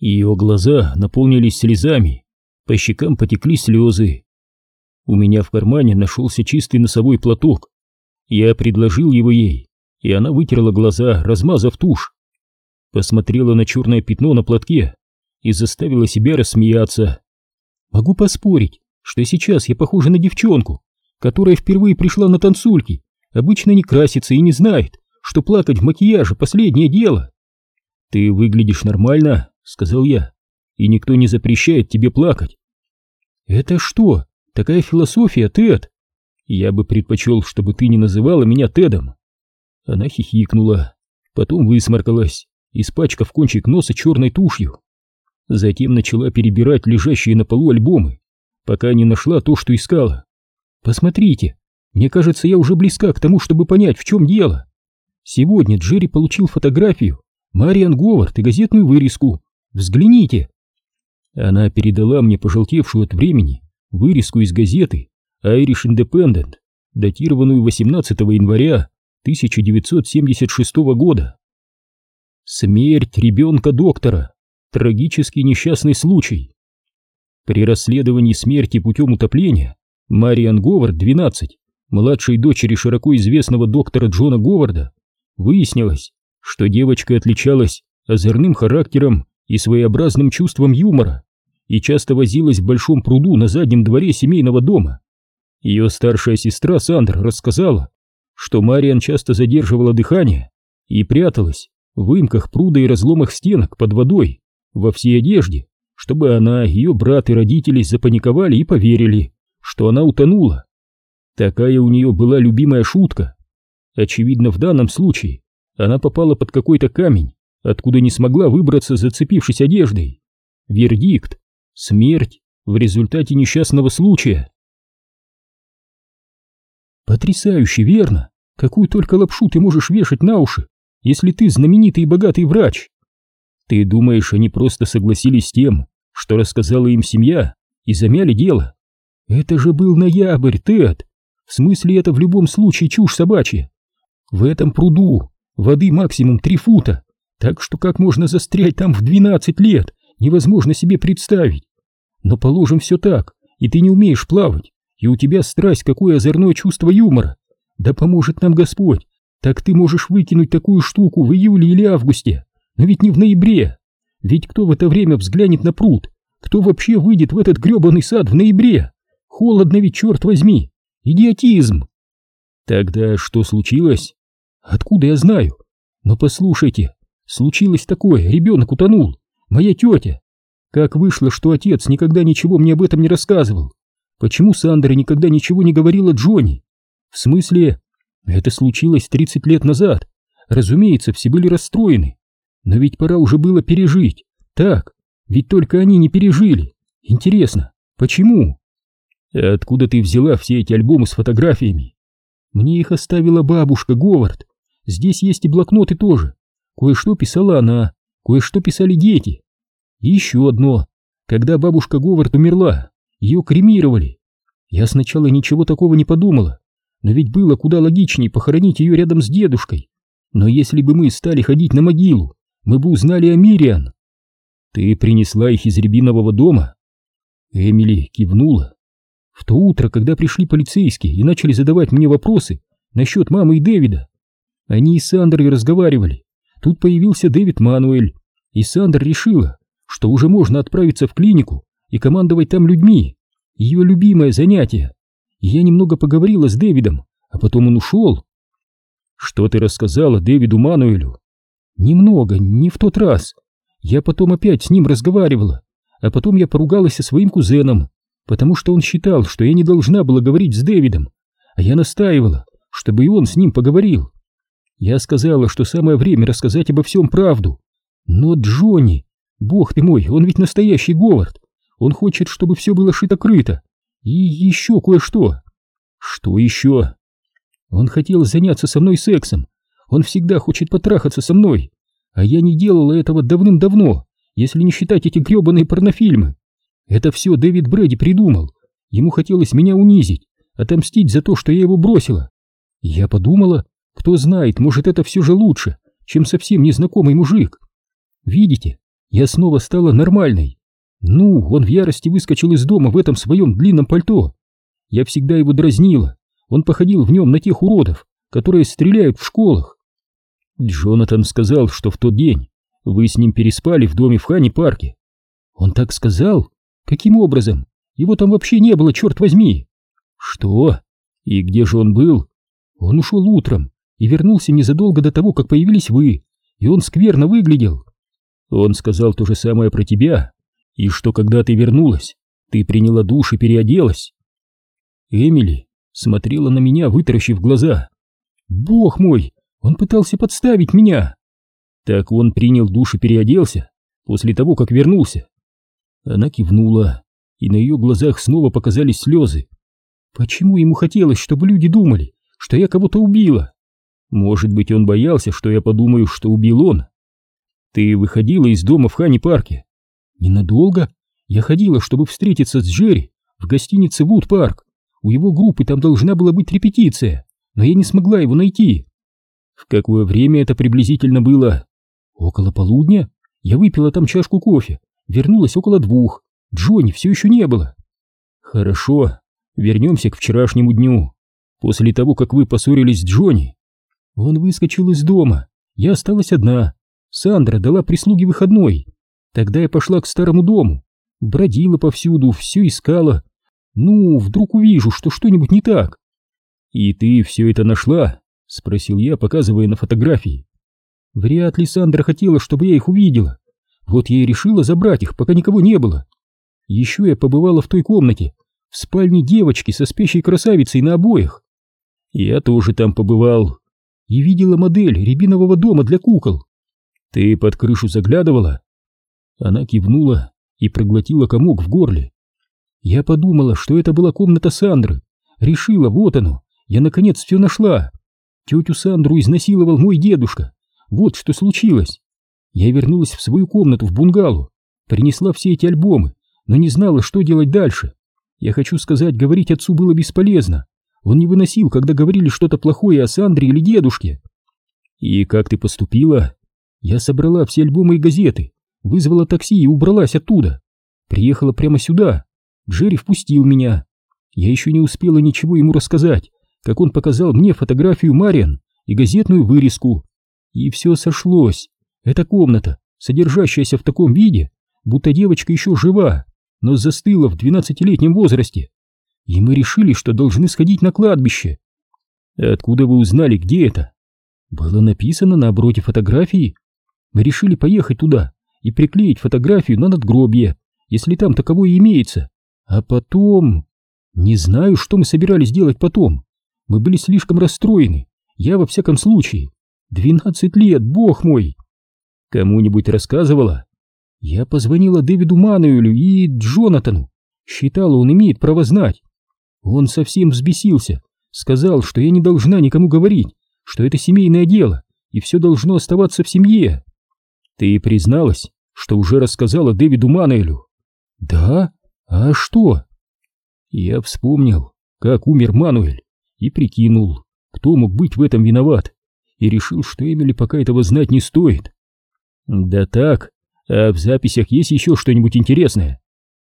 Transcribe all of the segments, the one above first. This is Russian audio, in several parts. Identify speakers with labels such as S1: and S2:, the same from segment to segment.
S1: Ее глаза наполнились слезами, по щекам потекли слезы. У меня в кармане нашелся чистый носовой платок. Я предложил его ей, и она вытерла глаза, размазав тушь. Посмотрела на черное пятно на платке и заставила себя рассмеяться. Могу поспорить, что сейчас я похожа на девчонку, которая впервые пришла на танцульки, обычно не красится и не знает, что плакать в макияже последнее дело. Ты выглядишь нормально, сказал я, и никто не запрещает тебе плакать. Это что, такая философия, Тед? Я бы предпочел, чтобы ты не называла меня Тедом. Она хихикнула, потом высморкалась, испачкав кончик носа черной тушью. Затем начала перебирать лежащие на полу альбомы, пока не нашла то, что искала. Посмотрите, мне кажется, я уже близка к тому, чтобы понять, в чем дело. Сегодня Джерри получил фотографию, Мариан Говард и газетную вырезку. Взгляните. Она передала мне пожелтевшую от времени вырезку из газеты Irish Independent, датированную 18 января 1976 года. Смерть ребенка доктора. Трагический несчастный случай. При расследовании смерти путем утопления Мариан Говард, 12, младшей дочери широко известного доктора Джона Говарда, выяснилось, что девочка отличалась озорным характером и своеобразным чувством юмора и часто возилась в большом пруду на заднем дворе семейного дома. Ее старшая сестра Сандра рассказала, что Мариан часто задерживала дыхание и пряталась в выемках пруда и разломах стенок под водой во всей одежде, чтобы она, ее брат и родители запаниковали и поверили, что она утонула. Такая у нее была любимая шутка. Очевидно, в данном случае она попала под какой-то камень, откуда не смогла выбраться, зацепившись одеждой. Вердикт — смерть в результате несчастного случая. Потрясающе, верно? Какую только лапшу ты можешь вешать на уши, если ты знаменитый и богатый врач? Ты думаешь, они просто согласились с тем, что рассказала им семья, и замяли дело? Это же был ноябрь, Тед. В смысле, это в любом случае чушь собачья. В этом пруду воды максимум три фута, так что как можно застрять там в двенадцать лет, невозможно себе представить. Но положим все так, и ты не умеешь плавать, и у тебя страсть, какое озорное чувство юмора. Да поможет нам Господь, так ты можешь выкинуть такую штуку в июле или августе, но ведь не в ноябре. Ведь кто в это время взглянет на пруд? Кто вообще выйдет в этот гребаный сад в ноябре? Холодно ведь, черт возьми! Идиотизм! Тогда что случилось? Откуда я знаю? Но послушайте, случилось такое, ребенок утонул, моя тетя. Как вышло, что отец никогда ничего мне об этом не рассказывал? Почему Сандра никогда ничего не говорила Джонни? В смысле, это случилось 30 лет назад. Разумеется, все были расстроены. Но ведь пора уже было пережить. Так, ведь только они не пережили. Интересно, почему? Откуда ты взяла все эти альбомы с фотографиями? Мне их оставила бабушка Говард. Здесь есть и блокноты тоже. Кое-что писала она, кое-что писали дети. И еще одно. Когда бабушка Говард умерла, ее кремировали. Я сначала ничего такого не подумала, но ведь было куда логичнее похоронить ее рядом с дедушкой. Но если бы мы стали ходить на могилу, мы бы узнали о Мириан. Ты принесла их из рябинового дома? Эмили кивнула. В то утро, когда пришли полицейские и начали задавать мне вопросы насчет мамы и Дэвида, они и с Сандрой разговаривали. Тут появился Дэвид Мануэль, и Сандра решила, что уже можно отправиться в клинику и командовать там людьми. Ее любимое занятие. И я немного поговорила с Дэвидом, а потом он ушел. Что ты рассказала Дэвиду Мануэлю? Немного, не в тот раз. Я потом опять с ним разговаривала, а потом я поругалась со своим кузеном, потому что он считал, что я не должна была говорить с Дэвидом, а я настаивала, чтобы и он с ним поговорил. Я сказала, что самое время рассказать обо всем правду. Но Джонни, бог ты мой, он ведь настоящий Говард. Он хочет, чтобы все было шито-крыто. И еще кое-что. Что еще? Он хотел заняться со мной сексом, он всегда хочет потрахаться со мной, а я не делала этого давным-давно, если не считать эти гребаные порнофильмы. Это все Дэвид Брэди придумал. Ему хотелось меня унизить, отомстить за то, что я его бросила. Я подумала, кто знает, может это все же лучше, чем совсем незнакомый мужик. Видите, я снова стала нормальной. Ну, он в ярости выскочил из дома в этом своем длинном пальто. Я всегда его дразнила. Он походил в нем на тех уродов, которые стреляют в школах. Джонатан сказал, что в тот день вы с ним переспали в доме в Хани-парке. Он так сказал? Каким образом? Его там вообще не было, черт возьми. Что? И где же он был? Он ушел утром и вернулся незадолго до того, как появились вы, и он скверно выглядел. Он сказал то же самое про тебя, и что когда ты вернулась, ты приняла душ и переоделась. Эмили смотрела на меня, вытаращив глаза. Бог мой, он пытался подставить меня. Так он принял душ и переоделся после того, как вернулся. Она кивнула, и на ее глазах снова показались слезы. Почему ему хотелось, чтобы люди думали, что я кого-то убила? Может быть, он боялся, что я подумаю, что убил он. Ты выходила из дома в Хани-парке? Ненадолго. Я ходила, чтобы встретиться с Джерри в гостинице Вуд-парк. У его группы там должна была быть репетиция, но я не смогла его найти. В какое время это приблизительно было? Около полудня. Я выпила там чашку кофе, вернулась около двух. Джонни все еще не было. Хорошо, вернемся к вчерашнему дню. После того, как вы поссорились с Джонни, он выскочил из дома. Я осталась одна. Сандра дала прислуге выходной. Тогда я пошла к старому дому. Бродила повсюду, все искала. Ну, вдруг увижу, что что-нибудь не так. И ты все это нашла? Спросил я, показывая на фотографии. Вряд ли Сандра хотела, чтобы я их увидела. Вот я и решила забрать их, пока никого не было. Еще я побывала в той комнате, в спальне девочки со спящей красавицей на обоях. Я тоже там побывал и видела модель рябинового дома для кукол. Ты под крышу заглядывала? Она кивнула и проглотила комок в горле. Я подумала, что это была комната Сандры. Решила, вот оно, я наконец все нашла. Тетю Сандру изнасиловал мой дедушка. Вот что случилось. Я вернулась в свою комнату в бунгало, принесла все эти альбомы, но не знала, что делать дальше. Я хочу сказать, говорить отцу было бесполезно. Он не выносил, когда говорили что-то плохое о Сандре или дедушке. И как ты поступила? Я собрала все альбомы и газеты, вызвала такси и убралась оттуда. Приехала прямо сюда. Джерри впустил меня. Я еще не успела ничего ему рассказать, как он показал мне фотографию Мариан и газетную вырезку. И все сошлось. Эта комната, содержащаяся в таком виде, будто девочка еще жива, но застыла в двенадцатилетнем возрасте. И мы решили, что должны сходить на кладбище. Откуда вы узнали, где это? Было написано на обороте фотографии. Мы решили поехать туда и приклеить фотографию на надгробье, если там таковое имеется. А потом... Не знаю, что мы собирались делать потом. Мы были слишком расстроены. Я во всяком случае. Двенадцать лет, бог мой. Кому-нибудь рассказывала? Я позвонила Дэвиду Мануэлю и Джонатану. Считала, он имеет право знать. Он совсем взбесился. Сказал, что я не должна никому говорить, что это семейное дело, и все должно оставаться в семье. Ты призналась, что уже рассказала Дэвиду Мануэлю? Да? А что? Я вспомнил, как умер Мануэль, и прикинул, кто мог быть в этом виноват, и решил, что Эмили пока этого знать не стоит. Да так, а в записях есть еще что-нибудь интересное?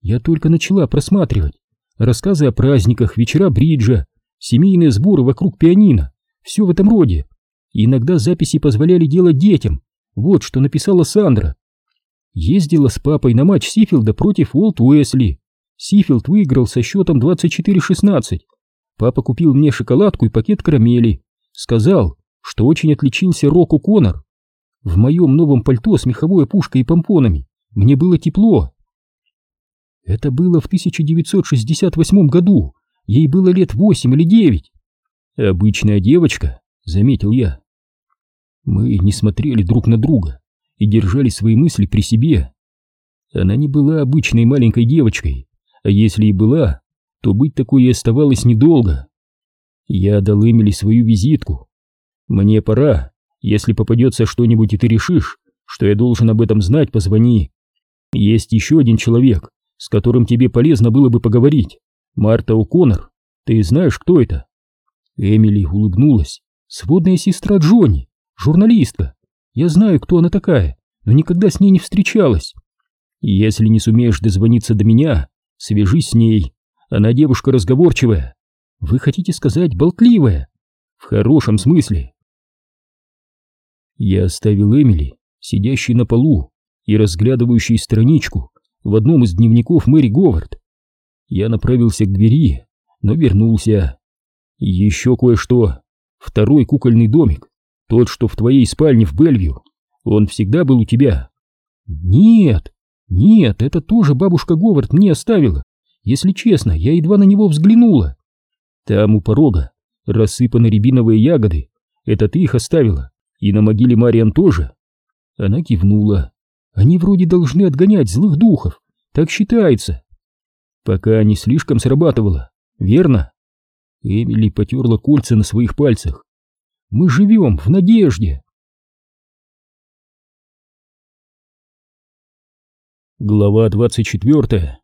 S1: Я только начала просматривать. Рассказы о праздниках, вечера бриджа, семейные сборы вокруг пианино, все в этом роде. иногда записи позволяли делать детям. Вот что написала Сандра. Ездила с папой на матч Сифилда против Уолт Уэсли. Сифилд выиграл со счетом 24-16. Папа купил мне шоколадку и пакет карамели. Сказал, что очень отличился Рок Коннор. В моем новом пальто с меховой опушкой и помпонами мне было тепло. Это было в 1968 году. Ей было лет восемь или девять. Обычная девочка, заметил я. Мы не смотрели друг на друга и держали свои мысли при себе. Она не была обычной маленькой девочкой, а если и была, то быть такой и оставалось недолго. Я дал Эмили свою визитку. Мне пора, если попадется что-нибудь и ты решишь, что я должен об этом знать, позвони. Есть еще один человек, с которым тебе полезно было бы поговорить. Марта О'Коннор. Ты знаешь, кто это?» Эмили улыбнулась. «Сводная сестра Джонни, журналистка. Я знаю, кто она такая, но никогда с ней не встречалась. Если не сумеешь дозвониться до меня, свяжись с ней. Она девушка разговорчивая. Вы хотите сказать болтливая? В хорошем смысле. Я оставил Эмили, сидящей на полу и разглядывающей страничку в одном из дневников Мэри Говард. Я направился к двери, но вернулся. Еще кое-что. Второй кукольный домик, тот, что в твоей спальне в Бельвью, он всегда был у тебя? Нет, нет, это тоже бабушка Говард мне оставила. Если честно, я едва на него взглянула. Там у порога рассыпаны рябиновые ягоды. Это ты их оставила? И на могиле Мариан тоже? Она кивнула. Они вроде должны отгонять злых духов. Так считается. Пока не слишком срабатывало, верно? Эмили потерла кольца на своих пальцах. Мы живем в надежде. Глава 24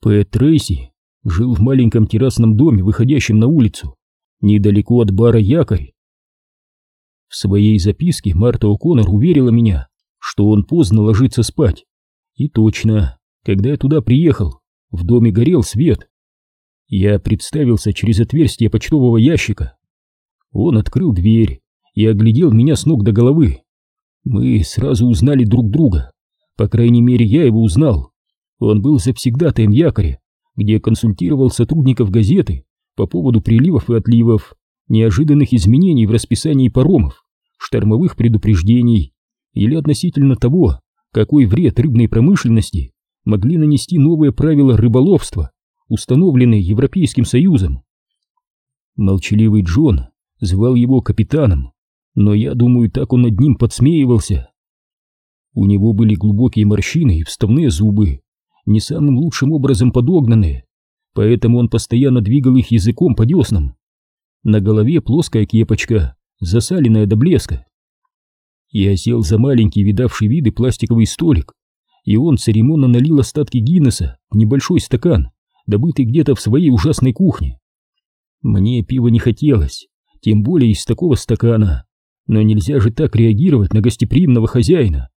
S1: Пэт Трейси жил в маленьком террасном доме, выходящем на улицу, недалеко от бара «Якорь». В своей записке Марта О'Коннор уверила меня, что он поздно ложится спать. И точно, когда я туда приехал, в доме горел свет. Я представился через отверстие почтового ящика. Он открыл дверь и оглядел меня с ног до головы. Мы сразу узнали друг друга. По крайней мере, я его узнал. Он был завсегдатаем якоря, где консультировал сотрудников газеты по поводу приливов и отливов, неожиданных изменений в расписании паромов, штормовых предупреждений или относительно того, какой вред рыбной промышленности могли нанести новые правила рыболовства, установленные Европейским Союзом. Молчаливый Джон звал его капитаном, но я думаю, так он над ним подсмеивался. У него были глубокие морщины и вставные зубы, не самым лучшим образом подогнанные, поэтому он постоянно двигал их языком по деснам. На голове плоская кепочка, засаленная до блеска. Я сел за маленький видавший виды пластиковый столик, и он церемонно налил остатки Гиннесса в небольшой стакан, добытый где-то в своей ужасной кухне. Мне пива не хотелось, тем более из такого стакана, но нельзя же так реагировать на гостеприимного хозяина.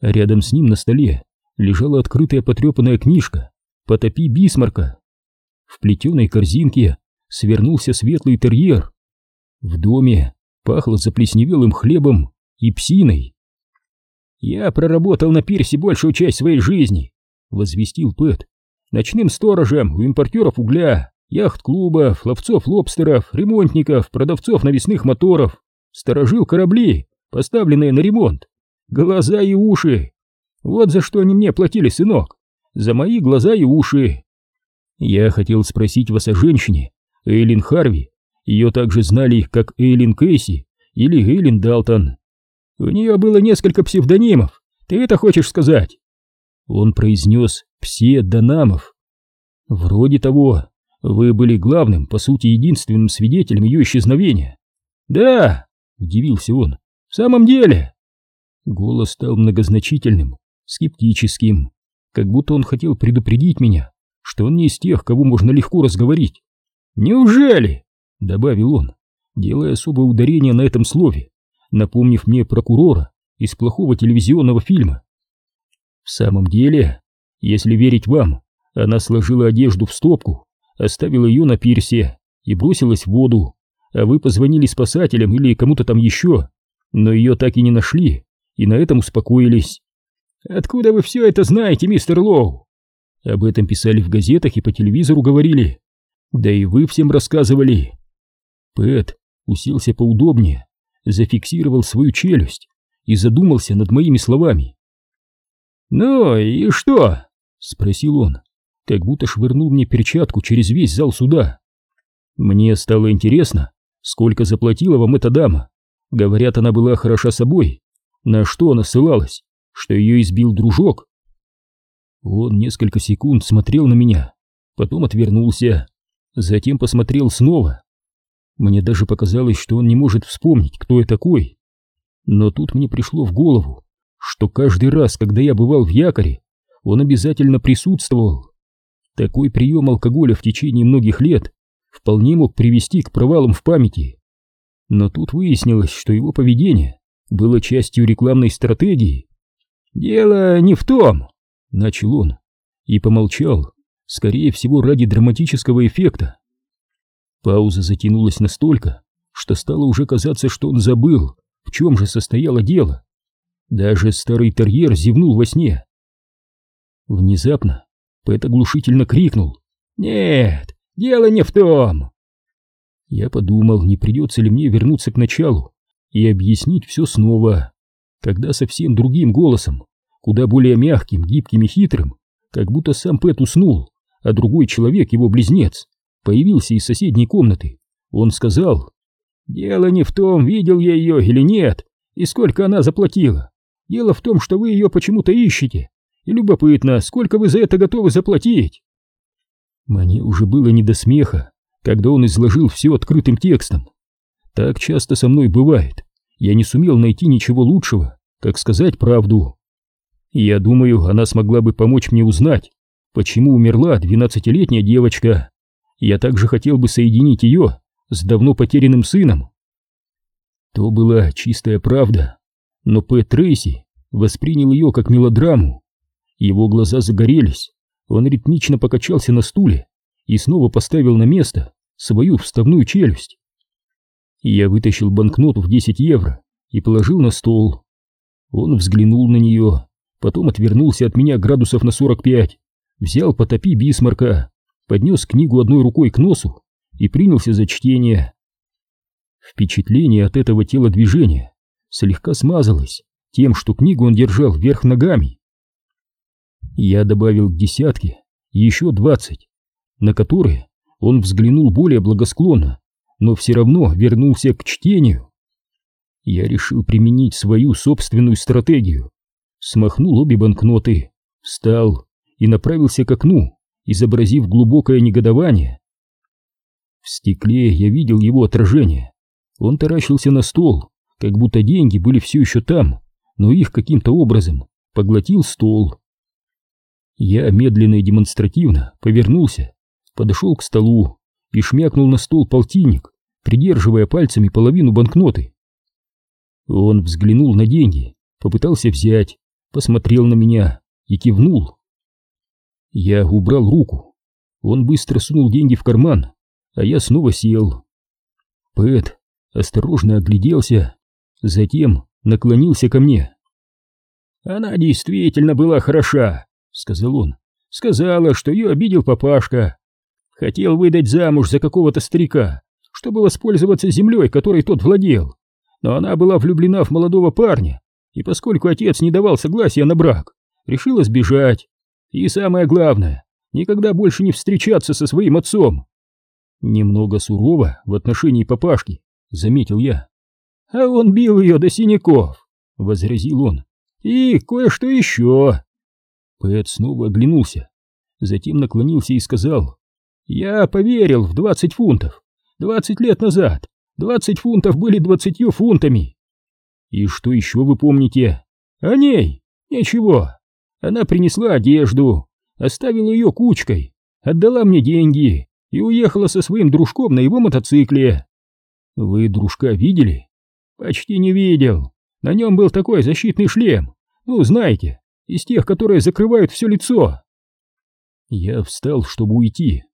S1: Рядом с ним на столе лежала открытая потрепанная книжка «Потопи Бисмарка». В плетеной корзинке свернулся светлый терьер. В доме пахло заплесневелым хлебом и псиной. «Я проработал на пирсе большую часть своей жизни», — возвестил Пэт. «Ночным сторожем у импортеров угля, яхт-клубов, ловцов-лобстеров, ремонтников, продавцов навесных моторов, сторожил корабли, поставленные на ремонт. Глаза и уши. Вот за что они мне платили, сынок. За мои глаза и уши. Я хотел спросить вас о женщине, Эйлин Харви. Ее также знали как Эйлин Кейси или Эйлин Далтон. У нее было несколько псевдонимов. Ты это хочешь сказать? Он произнес «псевдонамов». Вроде того, вы были главным, по сути, единственным свидетелем ее исчезновения. Да, удивился он. В самом деле? Голос стал многозначительным, скептическим, как будто он хотел предупредить меня, что он не из тех, кого можно легко разговорить. Неужели? Добавил он, делая особое ударение на этом слове напомнив мне прокурора из плохого телевизионного фильма. В самом деле, если верить вам, она сложила одежду в стопку, оставила ее на пирсе и бросилась в воду, а вы позвонили спасателям или кому-то там еще, но ее так и не нашли, и на этом успокоились. Откуда вы все это знаете, мистер Лоу? Об этом писали в газетах и по телевизору говорили. Да и вы всем рассказывали. Пэт уселся поудобнее, зафиксировал свою челюсть и задумался над моими словами. «Ну и что?» — спросил он, как будто швырнул мне перчатку через весь зал суда. Мне стало интересно, сколько заплатила вам эта дама. Говорят, она была хороша собой. На что она ссылалась? Что ее избил дружок? Он несколько секунд смотрел на меня, потом отвернулся, затем посмотрел снова. Мне даже показалось, что он не может вспомнить, кто я такой. Но тут мне пришло в голову, что каждый раз, когда я бывал в якоре, он обязательно присутствовал. Такой прием алкоголя в течение многих лет вполне мог привести к провалам в памяти. Но тут выяснилось, что его поведение было частью рекламной стратегии. «Дело не в том», — начал он, и помолчал, скорее всего, ради драматического эффекта. Пауза затянулась настолько, что стало уже казаться, что он забыл, в чем же состояло дело. Даже старый терьер зевнул во сне. Внезапно Пэт оглушительно крикнул. «Нет, дело не в том!» Я подумал, не придется ли мне вернуться к началу и объяснить все снова, когда совсем другим голосом, куда более мягким, гибким и хитрым, как будто сам Пэт уснул, а другой человек, его близнец, появился из соседней комнаты. Он сказал, «Дело не в том, видел я ее или нет, и сколько она заплатила. Дело в том, что вы ее почему-то ищете, и любопытно, сколько вы за это готовы заплатить?» Мне уже было не до смеха, когда он изложил все открытым текстом. Так часто со мной бывает. Я не сумел найти ничего лучшего, как сказать правду. Я думаю, она смогла бы помочь мне узнать, почему умерла двенадцатилетняя девочка. Я также хотел бы соединить ее с давно потерянным сыном. То была чистая правда, но Пэт Трейси воспринял ее как мелодраму. Его глаза загорелись, он ритмично покачался на стуле и снова поставил на место свою вставную челюсть. Я вытащил банкноту в 10 евро и положил на стол. Он взглянул на нее, потом отвернулся от меня градусов на 45, взял потопи Бисмарка, поднес книгу одной рукой к носу и принялся за чтение. Впечатление от этого телодвижения слегка смазалось тем, что книгу он держал вверх ногами. Я добавил к десятке еще двадцать, на которые он взглянул более благосклонно, но все равно вернулся к чтению. Я решил применить свою собственную стратегию. Смахнул обе банкноты, встал и направился к окну, изобразив глубокое негодование. В стекле я видел его отражение. Он таращился на стол, как будто деньги были все еще там, но их каким-то образом поглотил стол. Я медленно и демонстративно повернулся, подошел к столу и шмякнул на стол полтинник, придерживая пальцами половину банкноты. Он взглянул на деньги, попытался взять, посмотрел на меня и кивнул. Я убрал руку. Он быстро сунул деньги в карман, а я снова сел. Пэт осторожно огляделся, затем наклонился ко мне. «Она действительно была хороша», — сказал он. «Сказала, что ее обидел папашка. Хотел выдать замуж за какого-то старика, чтобы воспользоваться землей, которой тот владел. Но она была влюблена в молодого парня, и поскольку отец не давал согласия на брак, решила сбежать. И самое главное, никогда больше не встречаться со своим отцом. Немного сурово в отношении папашки, заметил я. А он бил ее до синяков, возразил он. И кое-что еще. Пэт снова оглянулся, затем наклонился и сказал. Я поверил в двадцать фунтов. Двадцать лет назад двадцать фунтов были двадцатью фунтами. И что еще вы помните? О ней? Ничего. Она принесла одежду, оставила ее кучкой, отдала мне деньги и уехала со своим дружком на его мотоцикле. Вы дружка видели? Почти не видел. На нем был такой защитный шлем. Ну, знаете, из тех, которые закрывают все лицо. Я встал, чтобы уйти.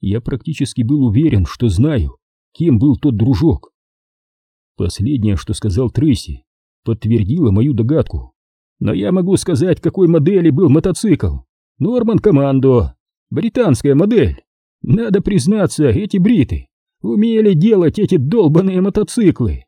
S1: Я практически был уверен, что знаю, кем был тот дружок. Последнее, что сказал Трейси, подтвердило мою догадку. Но я могу сказать, какой модели был мотоцикл. Норман Командо. Британская модель. Надо признаться, эти бриты умели делать эти долбаные мотоциклы.